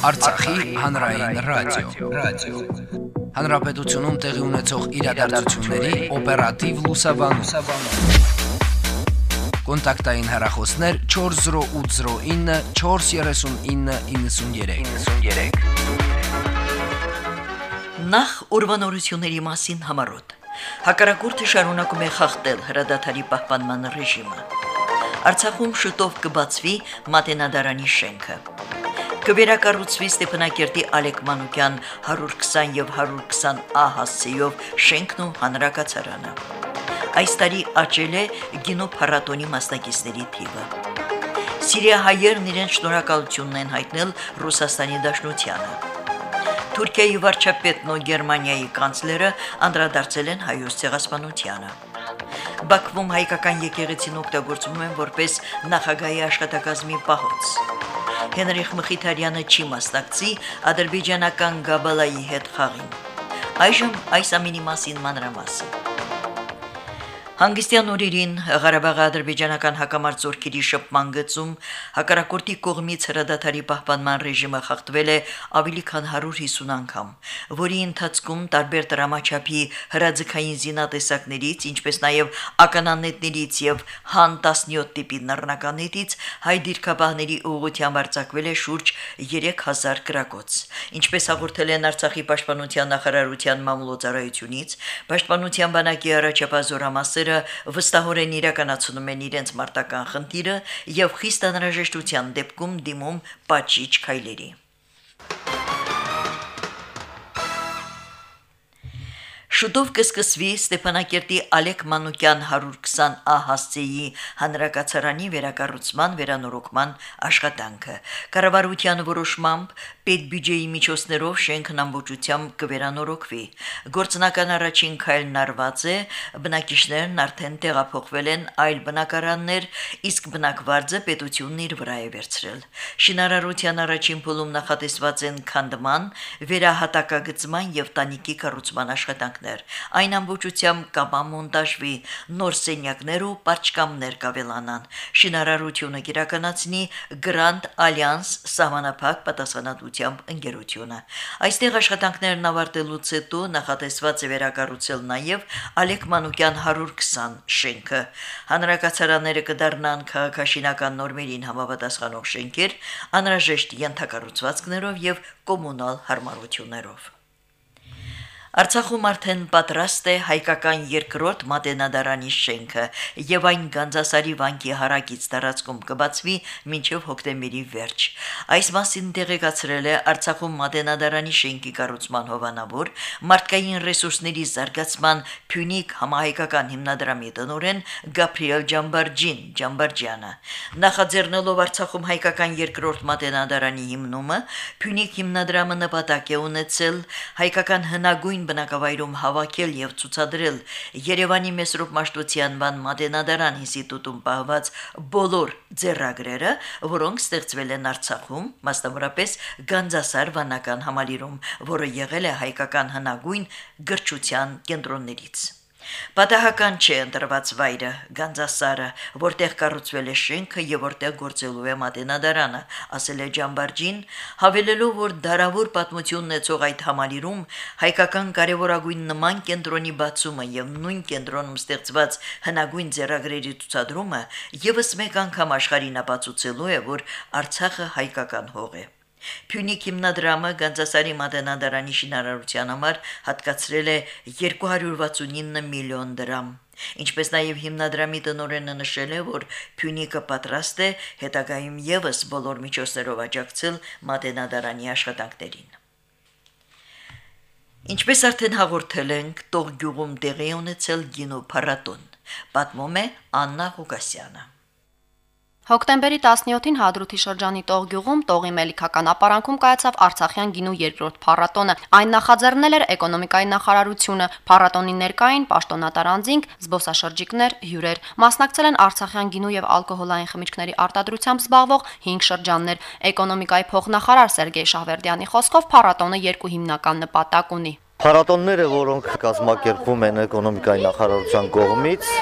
Արցախի հանրային ռադիո, ռադիո։ Հանրապետությունում տեղի ունեցող իրադարձությունների օպերատիվ լուսաբանում։ Կոնտակտային հեռախոսներ 40809 43993։ 93։ Նախ ուրվանորությունների մասին համարոտ։ Հակարակուրտը շարունակում է խախտել հրադադարի պահպանման ռեժիմը։ Արցախում շուտով կբացվի Մատենադարանի շենքը։ Կվերակառուցվի Ստեփանակերտի Ալեք Մանուկյան 120 եւ 120A հասցեով շենքն ու հանրակացարանը։ Այս տարի աճել է գինո փառատոնի մասնակիցների թիվը։ Սիրիահայերն իրենց շնորհակալությունն են հայտնել Ռուսաստանի Դաշնությանը։ Թուրքիայի վարչապետն ու Գերմանիայի կանցլերը անդրադարձել են հայոց ցեղասպանությանը։ Բաքվում հայկական եկեղեցին օգտագործվում են որպես նախագահի աշխատակազմի պահոց։ Հենրիխ Մխիթարյանը չի մասնակցի ադրբեջանական Գաբալայի հետ խաղին։ Այժմ այս ամինի մասին մանրամասն։ Հանգստյան օրերին Ղարաբաղի ադրբեջանական հակամարտությունների շփման գծում հակարակորտի կողմից հրադադարի պահպանման ռեժիմը խախտվել է ավելի քան 150 անգամ, որի ընթացքում տարբեր դրամաչափի հրաձգային զինատեսակներից, ինչպես նաև ականանետներից եւ հան 17 տիպի նռնականետից հայ դիրքապահների ուղղությամբ արձակվել է շուրջ 3000 գրակոց։ Ինչպես հաղորդել են Արցախի պաշտպանության նախարարության մամուլոցարայությունից, պաշտպանության բանակի առաջապահ զորամասերը ծրագրերը վստահորեն իրականացնում են իրենց մարտական խնդիրը եւ խիստ անհրաժեշտության դեպքում դիմում պատժիչ քայլերի։ Շուտով կսկսվի Ստեփանակերտի Ալեք Մանուկյան 120 ահասցեի հանրակացարանի վերակառուցման վերանորոգման աշխատանքը։ Կառավարության որոշմամբ պետբյուջեի միջոցներով շենքն ամբողջությամբ կվերանորոգվի։ Գործնական առաջին քայլն արված է, բնակիչներն արդեն տեղափոխվել են այլ բնակարաններ, իսկ բնակվարձը պետությունն իր վրա է վերցրել։ Շինարարության առաջին փուլում նախատեսված են քանդման, վերահատակագծման եւ տանիքի կառուցման աշխատանքներ սենյակներ։ Այն ամբողջությամբ կամամոնտաժվի, նոր սենյակներ ու պարչկամներ կավելանան։ Շինարարությունը կիրականացնի Grand Alliance սահմանափակ պատասխանատվությամբ ընկերությունը։ Այստեղ աշխատանքներն ավարտելուց հետո նախատեսված է վերակառուցել նաև Ալեք Մանուկյան 120 շենքը։ Հանրակացարանները կդառնան քաղաքաշինական նորմերին համապատասխանող շենքեր, անհրաժեշտ ենթակառուցվածքներով եւ կոմունալ հարմարություններով։ Արցախում արդեն պատրաստ է հայկական երկրորդ մատենադարանի շենքը եւ այն Գանձասարի վանքի հարակից տարածքում կբացվի մինչև հոկտեմբերի վերջ։ Այս մասին տեղեկացրել է Արցախում մատենադարանի շենքի կառուցման հովանավոր մարդկային ռեսուրսների զարգացման Փյունիկ համահայկական հիմնադրամի տնօրեն Գաբրիել Ջամբարջին Ջամբարջյանը։ Նախաձեռնելով Արցախում հայկական երկրորդ մատենադարանի հիմնումը, Փյունիկ հիմնադրամը նպատակ է ունեցել հայկական հնագույն նույն բնակավայրում հավաքել եւ ցուցադրել Երևանի Մեսրոպ Մաշտոցյան բան Մատենադարան ինստիտուտում պահված բոլոր ձեռագրերը, որոնք ստեղծվել են Արցախում, մասնավորապես Գանձասար վանական համալիրում, որը եղել է հայկական հնագույն գրչության կենտրոններից։ Պատահական չէ ընտրված վայրը Գանձասարը, որտեղ կառուցվել է շենքը եւ որտեղ գործելու է Մատենադարանը, ասել է Ջամբարջին, հավելելով, որ դարավոր պատմություն ունեցող այդ համալիրում հայկական կարևորագույն նման կենտրոնի բացումը եւ նույն կենտրոնում ստեղծված հնագույն ձեռագրերի ցուցադրումը եւս մեկ անգամ աշխարհին ապացուցելու է, որ Արցախը հայկական հող է։ Փյունիկ հիմնադրամը Գանձասարի մատենադարանի շինարարության համար հատկացրել է 269 միլիոն դրամ։ Ինչպես նաև հիմնադրամի տնօրենը նշել է, որ Փյունիկը պատրաստ է հետագայում եւս բոլոր միջոցներով աջակցել մատենադարանի աշխատանքներին։ Ինչպես արդեն հաղորդել ենք, Տող գյուղում տեղի ունեցել գինո փառատոն։ Պատմում է Աննա Ղուկասյանը։ Հոկտեմբերի 17-ին Հադրութի շրջանի Տող գյուղում Տողի Մելիքական ապարանքում կայացավ Արցախյան գինու երկրորդ փառատոնը։ Այն նախաձեռնել էր էկոնոմիկայի նախարարությունը։ Փառատոնի ներկային պաշտոնատար անձինք, զբոսաշրջիկներ, հյուրեր։ Մասնակցել են Արցախյան գինու եւ ալկոհոլային խմիչքների արտադրությամբ զբաղվող 5 շրջաններ։ Էկոնոմիկայի փոխնախարար Սերգեյ Շահվերդյանի խոսքով փառատոնը երկու հիմնական նպատակ ունի։ Փառատոնները, որոնք կազմակերպվում են էկոնոմիկայի նախարարության կողմից,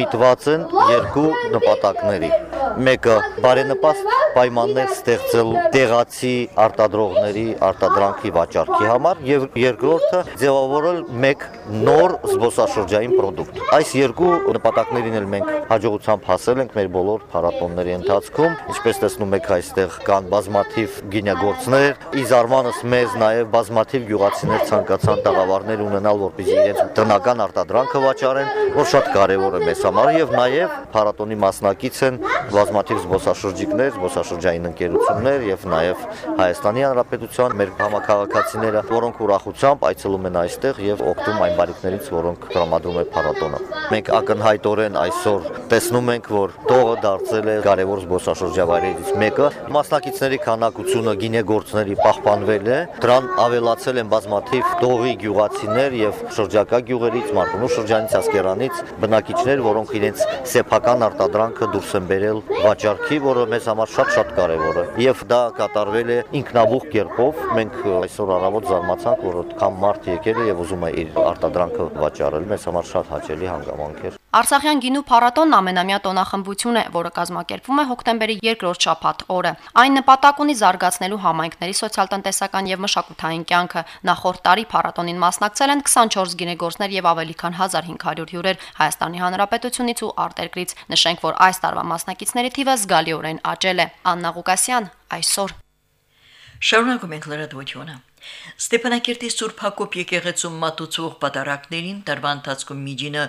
միտված են երկու նպատակների։ Մեկը բարենպաստ պայմաններ ստեղծել տեղացի արտադրողների արտադրանքի վաճառքի համար եւ երկրորդը ձևավորել մեկ նոր զբոսաշրջային ապրանք։ Այս երկու նպատակներին էլ մենք հաջողությամբ հասել ենք մեր բոլոր փառատոնների ընթացքում։ Ինչպես տեսնում եք, այստեղ կան բազմաթիվ գինեգործներ, ի զարմանս մեզ նաեւ բազմաթիվ գյուղացիներ ցանկացան տաղավարներ ունենալ, որպեսզի իրենց տնական արտադրանքը վաճառեն, որ շատ կարեւոր է մեզ համար եւ նաեւ փառատոնի մասնակից են բազմաթիվ զբոսաշրջիկներ, զբոսաշրջային ընկերություններ եւ նաեւ Հայաստանի Հանրապետության մեր համակարգացիները, որոնք ուրախությամբ այցելում են այստեղ եւ օգտվում այն բարիկներից, որոնք տրամադրում է փառատոնը։ Մենք ակնհայտորեն այսօր տեսնում ենք, որ տողը դարձել է կարևոր զբոսաշրջավայրերից մեկը։ Մասնակիցների քանակությունը գինեգործների պահպանվել է, դրան ավելացել են բազմաթիվ տողի գյուղացիներ եւ շրջակա գյուղերից, Մարտունու շրջանից, Ասկերանից բնակիչներ, որոնք իրենց սեփական արտադրանքը դուրս են բերել վաճառքի, որը մեզ համար շատ-շատ կարևոր է։ Եվ դա կատարվել է ինքնաբուխ կերպով։ Մենք այսօր առավոտ զարմացանք, որ այդքան մարդ եկել է եւ ուզում է իր արտադրանքը վաճառել։ Մեզ համար շատ հաճելի հանգամանք էր։ Արցախյան գինու փառատոնն ամենամյա տոնախմբություն է, որը կազմակերպվում է հոկտեմբերի 2-րդ շաբաթ օրը։ Այն նպատակ ունի զարգացնելու համայնքների սոցիալ-տնտեսական եւ մշակութային կյանքը։ Նախորդ տարի փառատոնին մասնակցել են 24 գինեգործներ եւ ավելի քան 1500 հյուրեր Հայաստանի Հանրապետությունից ու արտերկրից։ Նշենք, որ այս տարվա մասնակիցների թիվը զգալիորեն աճել է։ Աննա Ղուկասյան այսօր Շարունակում ենք լրատվությունը։ Ստեփանակերտի Սուրբ Հակոբ եկեղեցում մատուցող պատարակներին տարվա ընթացքում միջինը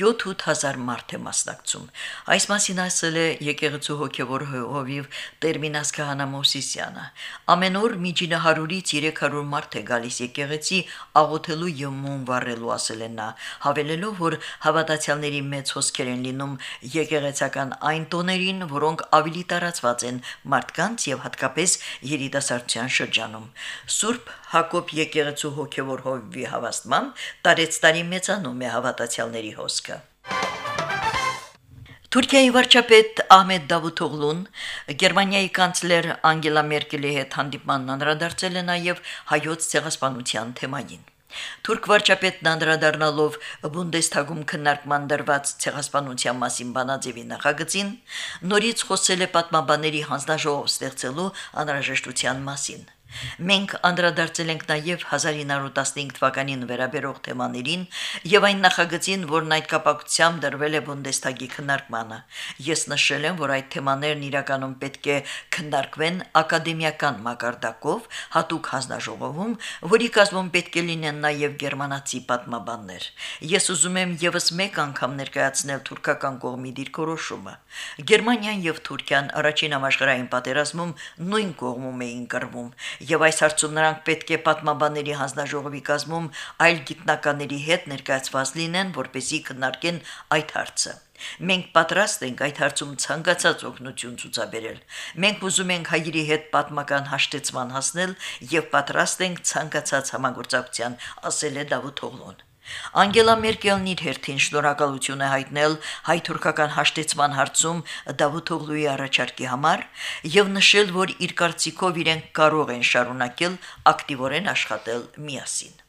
7-8000 մարդ է մասնակցում։ Այս մասին ասել է եկեղեցու հոգևոր հովիվ Տերմինաս Քահանա Մովսիսյանը։ Ամեն օր միջինը 100-ից 300 մարդ է գալիս եկեղեցի աղոթելու եւ մոմ վառելու ասել է նա, հավելելով, որ հավատացյալների մեծ հոսքեր են լինում եկեղեցական այն տոներին, որոնք ավելի տարածված են մարդկանց եւ հատկապես երիտասարդության շրջանում։ Սուրբ Հակոբ եկեղեցու հոգևոր հովվի հավաստման տարեց տարի մեծանում է հավատացյալների հոսքը։ Թուրքիայի վարչապետ Ահմեդ Դավութօղլուն Գերմանիայի կանցլեր Անգելա Մերկելի հետ հանդիպմանն անդրադարձել է նաև հայոց ցեղասպանության թեմային։ Թուրք վարչապետն անդրադառնալով Բունդեսթագում քննարկման դրված ցեղասպանության մասին բանաձևի նախագծին նորից խոսել է պատմաբաների հանձնաժողով ստեղծելու անհրաժեշտության մասին։ Մենք անդրադարձել ենք նաև 1915 թվականին վերաբերող թեմաներին եւ այն նախագծին, որն այդ կապակցությամբ դրվել է Բունդեստագի քննարկմանը։ Ես նշել եմ, որ այդ թեմաներն իրականում պետք է քննարկվեն ակադեմիական մակարդակով, հատուկ հանձնաժողովում, որի կազմում պետք է լինեն նաև գերմանացի պատմաբաններ։ Ես ուզում եմ եւս մեկ անգամ ներկայացնել թուրքական կողմի դիրքորոշումը։ Գերմանիան եւ Թուրքիան առաջին համաշխարհային պատերազմում նույն կողմում էին կռվում եւ այս հարցում նրանք պետք է պատմաբանների հանձնաժողովի կազմում այլ գիտնականների հետ ներկայացված լինեն, որպեսզի քննարկեն այդ հարցը։ Մենք պատրաստ ենք այդ հարցում ցանկացած օգնություն ցուցաբերել։ Մենք ուզում ենք հայերի հետ պատմական հաշտեցման հասնել եւ պատրաստ ենք ցանկացած համագործակցության, ասել է Դավութ Օղլուն։ Անգելա Մերկելն իր հերթին շնորհակալություն է հայտնել հայ-թուրքական հաշտեցման հարցում Դավութօղլուի առաջարկի համար եւ նշել, որ իր կարծիքով իրենք կարող են շարունակել ակտիվորեն աշխատել միասին։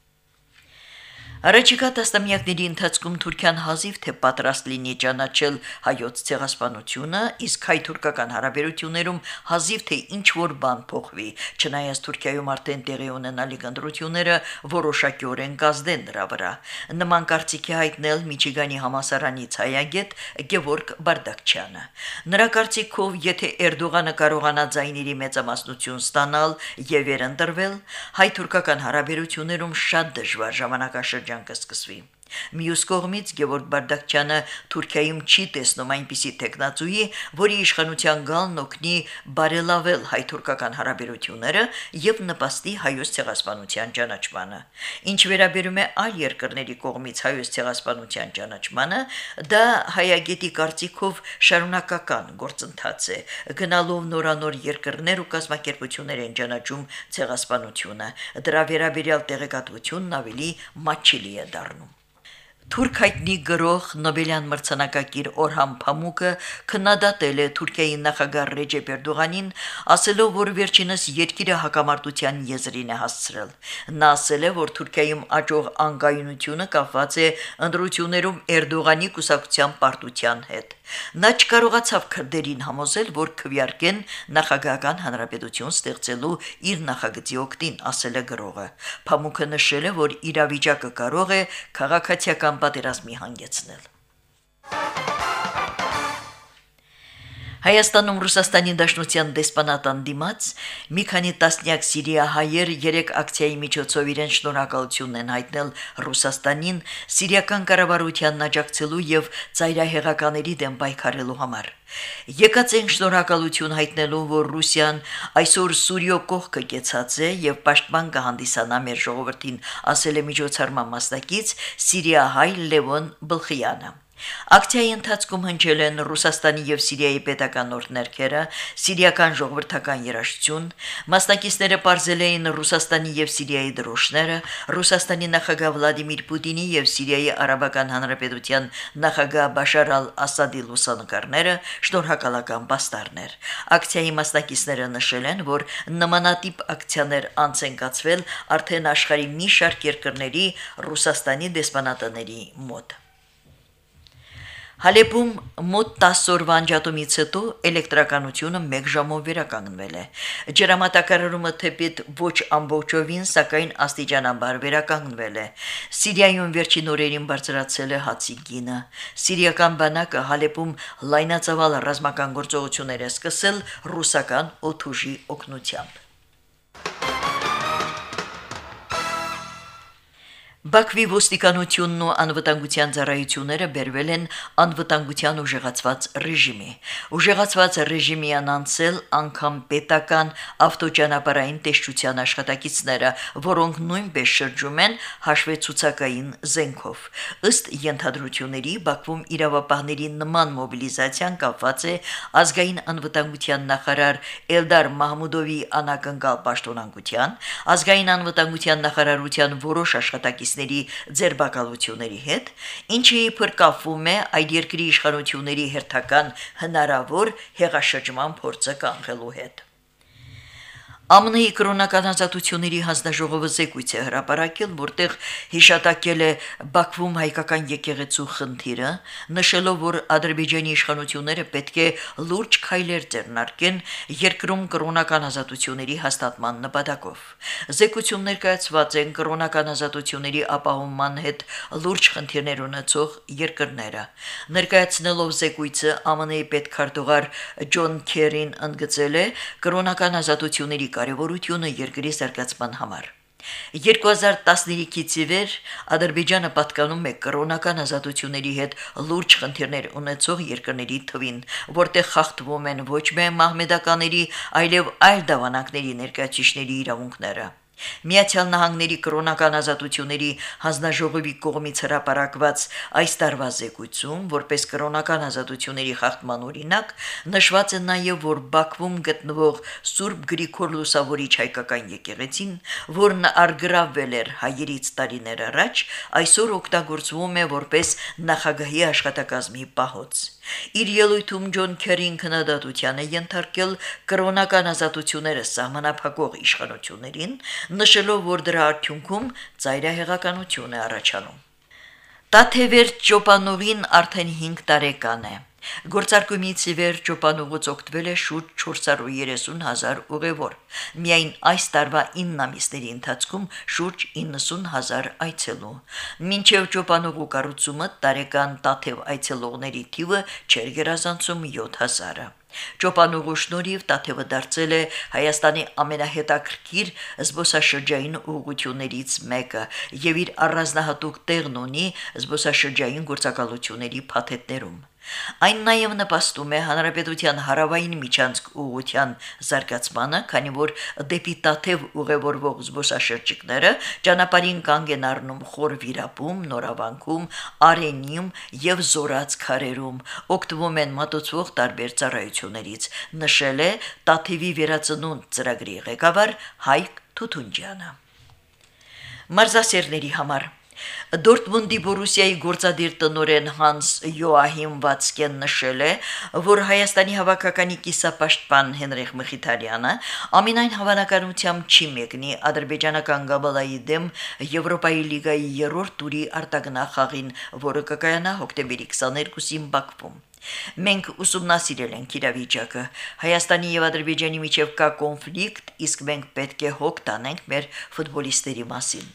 Առաջիկա տասնամյակների ընթացքում Թուրքիան հազիվ թե պատրաստ լինի ճանաչել հայոց ցեղասպանությունը, իսկ հայ-թուրքական հարաբերություններում հազիվ թե ինչ որ բան փոխվի, չնայած Թուրքիայում արդեն տեղի ունենալի կնդրությունները որոշակիորեն կազդեն դրա վրա։ Նման կարծիքի հայտնել Միչիգանի համասարանի ցայագետ Գևորգ Բարդակչյանը։ Նրա կարծիքով, եթե Էրդողանը կարողանա ձայների մեծամասնություն ստանալ եւ վերընտրվել, հայ-թուրքական հարաբերություններում շատ դժվար ժամանակաշրջան շրջան կսկսվի։ Մյուս կողմից Գևորգ Բարդակչյանը Թուրքիայում չի տեսնում այնպիսի տեխնացուի, որի իշխանության գալն օգնի բարելավել հայ-թուրքական հարաբերությունները եւ նպաստի հայոց ցեղասպանության ճանաչմանը։ Ինչ վերաբերում է այլ երկրների կողմից հայոց ցեղասպանության ճանաչմանը, դա հայագետի կարծիքով շարունակական գործընթաց է, գնալով նորանոր երկրներ ու կազմակերպություններ են ճանաչում ցեղասպանությունը։ Դրա վերաբերյալ տեղեկատվությունն ավելի մաչիլի է դառնում։ Թուրք հայտնի գրող Նոբելյան մրցանակակիր Օրհան Փամուկը քննադատել է Թուրքիայի նախագահ Ռեջեփ Էրդողանին, ասելով, որ վերջինս երկիրը հակամարտության եզրին է հասցրել։ Նա ասել է, որ Թուրքիայում աճող անկայունությունը կապված է ընդրություններում Էրդողանի կուսակցության պարտության հետ։ Նա չկարողացավ քրդերին համոզել, որ քվյարկեն նախագահական հանրապետություն ստեղծելու իր նախագծի օկտին, ասել է գրողը։ Փամուկը նշել է, որ իրավիճակը կարող է քաղաքացիական պատերազմի հանգեցնել։ Հայաստանում Ռուսաստանի Դաշնության դեսպանատան դիմաց մի քանի տասնյակ սիրիահայեր երեք ակցիայի միջոցով իրեն շնորհակալությունն են հայտնել Ռուսաստանին սիրիական կառավարությանն աջակցելու եւ ծայրահեղականների դեմ պայքարելու համար։ Եկած են շնորհակալություն հայտնելու, որ Ռուսիան այսօր Սուրիո կողքը կեցած է եւ պաշտպան կհանդիսանա մեր ժողովրդին, ասել է միջոցառման մասնակից Սիրիահայ Լևոն Բլխյանը։ Ակցիայի ընթացքում հնչել են Ռուսաստանի եւ Սիրիայի պետական օրդներքերը, սիրիական ժողովրդական երաշխություն, մասնակիցները ողջել էին Ռուսաստանի եւ Սիրիայի դրոշները, Ռուսաստանի նախագահ Վլադիմիր Պուտինի եւ Սիրիայի Արաբական Հանրապետության նախագահ Բաշար ալ-Ասադի լուսանկարները, շնորհակալական պաստառներ։ Ակցիայի մասնակիցները նշել են, որ նմանատիպ ակցիաներ անց են կացվել արդեն աշխարհի մի շարք երկրների Ռուսաստանի դեսպանատների մոտ։ Հալեպում մոտ 10 օրվա անջատումից հետո էլեկտրականությունը 1 ժամով վերականգնվել է։ Ջրամատակարարումը թեպիտ ոչ ամբողջովին, սակայն աստիճանաբար վերականգնվել է։ Սիրիայում վերջին օրերին բարձրացել է հացի գինը։ Սիրիական բանակը Հալեպում լայնածավալ ռազմական գործողություններ է սկսել ռուսական օթուժի օգնությամբ։ Բաքվի ոստիկանությունն ու անվտանգության ծառայությունները բերվել են անվտանգության ուժեղացված ռեժիմի։ Ուժեղացված ռեժիմի անցել անգամ պետական ավտոճանապարհային տեսչության աշխատակիցները, որոնք նույնպես շրջում են հաշվեցուցակային զենքով։ Ըստ ենթադրությունների Բաքվում իրավապահների նման մոբիլիզացիան կապված է ազգային անվտանգության նախարար Էլդար Մահմուդովի անակնկալ պաշտոնանկության, ազգային անվտանգության նախարարության որոշ աշխատակիցների բնակիչների ձերբակալությունների հետ, ինչի փրկապվում է այդ երկրի իշխանությունների հերթական հնարավոր հեղաշրջման փորձը կանխելու հետ։ ԱՄՆ-ի կրոնական ազատությունների հանձնաժողովը զեկույց է հրապարակել, որտեղ հիշատակել է Բաքվում հայկական եկեղեցու խնդիրը, նշելով, որ Ադրբեջանի իշխանությունները պետք է լուրջ քայլեր ձեռնարկեն երկրում կրոնական ազատությունների հաստատման նպատակով։ Զեկույցում ներկայացված են կրոնական ազատությունների ապահովման հետ լուրջ խնդիրներ ունեցող երկրները։ Ներկայացնելով զեկույցը ԱՄՆ-ի պետքարտուղար Ջոն Քերին ընդգծել է կրոնական ազատությունների կարևորությունը երկրի զարգացման համար։ 2013-ից ի վեր Ադրբեջանը պատկանում է կրոնական ազատությունների հետ լուրջ խնդիրներ ունեցող երկրների թվին, որտեղ խախտվում են ոչ միայն մահմեդականների, այլև այլ դավանանքների ներկայացիչների իրավունքները։ Միացյալ Նահանգների կրոնական ազատությունների հանձնաժողովի կողմից հրապարակված այս տարվա զեկույցում, որպես կրոնական ազատությունների խախտման օրինակ, նշված է նաև, որ Բաքվում գտնվող Սուրբ Գրիգոր Լուսավորիչ հայկական եկեղեցին, որն արգրավվել էր հայերից տարիներ առաջ, այսօր օգտագործվում է որպես նախագահի աշխատակազմի պահոց։ Իր ելույթում Ջոն Քերին քննադատության է ենթարկել կրոնական ազատությունները սահմանափակող իշխանություններին, նշելով, որ դրա արդյունքում ծայրահեղականություն է առաջանում։ Տաթևեր Ճոպանովին արդեն 5 տարեկան է։ Գործարկումից ի վեր ճոպանուղուց օգտվել է շուրջ 430 հազար ուղևոր։ Միայն այս տարվա 9 ամիսների ընթացքում շուրջ 90 հազար այցելու։ Մինչև ճոպանուղու կառուցումը տարեկան տաթև այցելողների թիվը չեր գերազանցում 7000-ը։ Ճոպանուղու շնորհիվ Տաթևը դարձել է Հայաստանի ամենահետաքրքիր զբոսաշրջային ուղղություններից մեկը եւ իր առանձնահատուկ տեղն ունի զբոսաշրջային գործակալությունների փաթեթներում։ Այն նաև նպաստում է հանրապետության հարավային միջանցք ուղղության զարգացմանը, քանի որ դեպի Տաթև ուղևորվող զբոսաշրջիկները ճանապարհին կանգ են առնում խոր վիրապում, նորավանքում, արենիում եւ զորած քարերում, օգտվում են մատուցվող տարբեր ծառայություններից, նշել է Տաթևի վերածնունդ ծրագրի ղեկավար Հայկ Թութունջյանը։ Մարզասերների համար Դորտմունդի Բորուսիայի գործադիր տնօրեն Հանս Յոահիմ Վացկեն նշել է, որ Հայաստանի հավաքականի կիսապաշտպան Հենրիխ Մխիթարյանը ամենայն հավանականությամբ չի մեկնի ադրբեջանական Գաբալայի դեմ Եվրոպայի լիգայի 3-րդ տուրի արտագնախաղին, որը կկայանա հոկտեմբերի 22-ին Բաքվում։ Մենք ուսումնասիրել ենք իրավիճակը։ Հայաստանի եւ Ադրբեջանի միջև կա կոնֆլիկտ, իսկ մենք պետք է հոգ տանենք մեր ֆուտբոլիստերի մասին։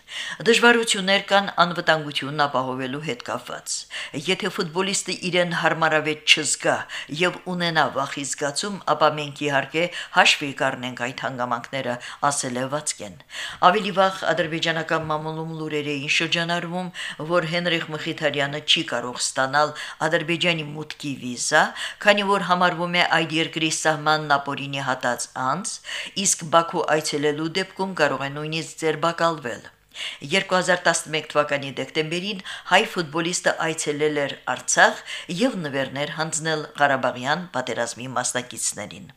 Դժվարություններ կան անվտանգությունն ապահովելու հետ կապված։ Եթե ֆուտբոլիստը իրեն հարմարավետ չզգա եւ ունենա վախի զգացում, ապա մենք իհարկե հաշվի կառնենք այդ հանգամանքները, ասել է Վացկեն։ Ավելի վաղ ադրբեջանական մամուլում լուրեր էին շրջանառվում, որ Հենրիխ Մխիթարյանը չի կարող ստանալ Ադրբեջանի մուտքի վիզա, քանի որ համարվում է այդ երկրի սահմանն ապօրինի հատած անձ, իսկ Բաքու այցելելու դեպքում կարող է նույնիսկ ձերբակալվել։ 2011 թվականի դեկտեմբերին հայ ֆուտբոլիստը այցելել էր Արցախ եւ նվերներ հանձնել Ղարաբաղյան պատերազմի մասնակիցներին։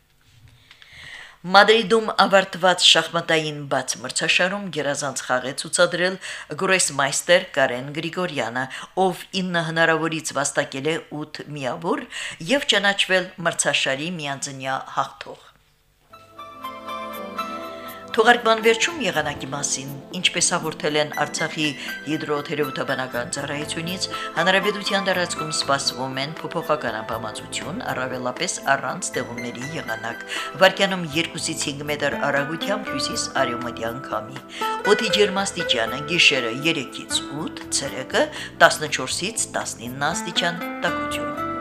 Մադրիդում ավարտված շախմատային բաց մրցաշարում գերազանց խաղ է ցուցադրել գրոսմայստեր Կարեն Գրիգորյանը, ով 9 հնարավորից վաստակել է 8 միավոր եւ ճանաչվել մրցաշարի միանձնյա հաղթող։ Թողարկման վերջում եղանակի մասին, ինչպես հաղորդել են Արցախի հիդրոթերապևտաբանական ծառայությունից, հանրապետության տարածքում սպասվում են փոփոխական ամպամածություն, առավելապես առանց ձեղումների եղանակ։ Վարկյանում 2-ից 5 մետր արագությամբ հյուսիս արևմտյան քամի։ Օդի ջերմաստիճանը՝ գիշերը 3-ից 8, ցերեկը 14-ից 19 աստիճան տաքություն։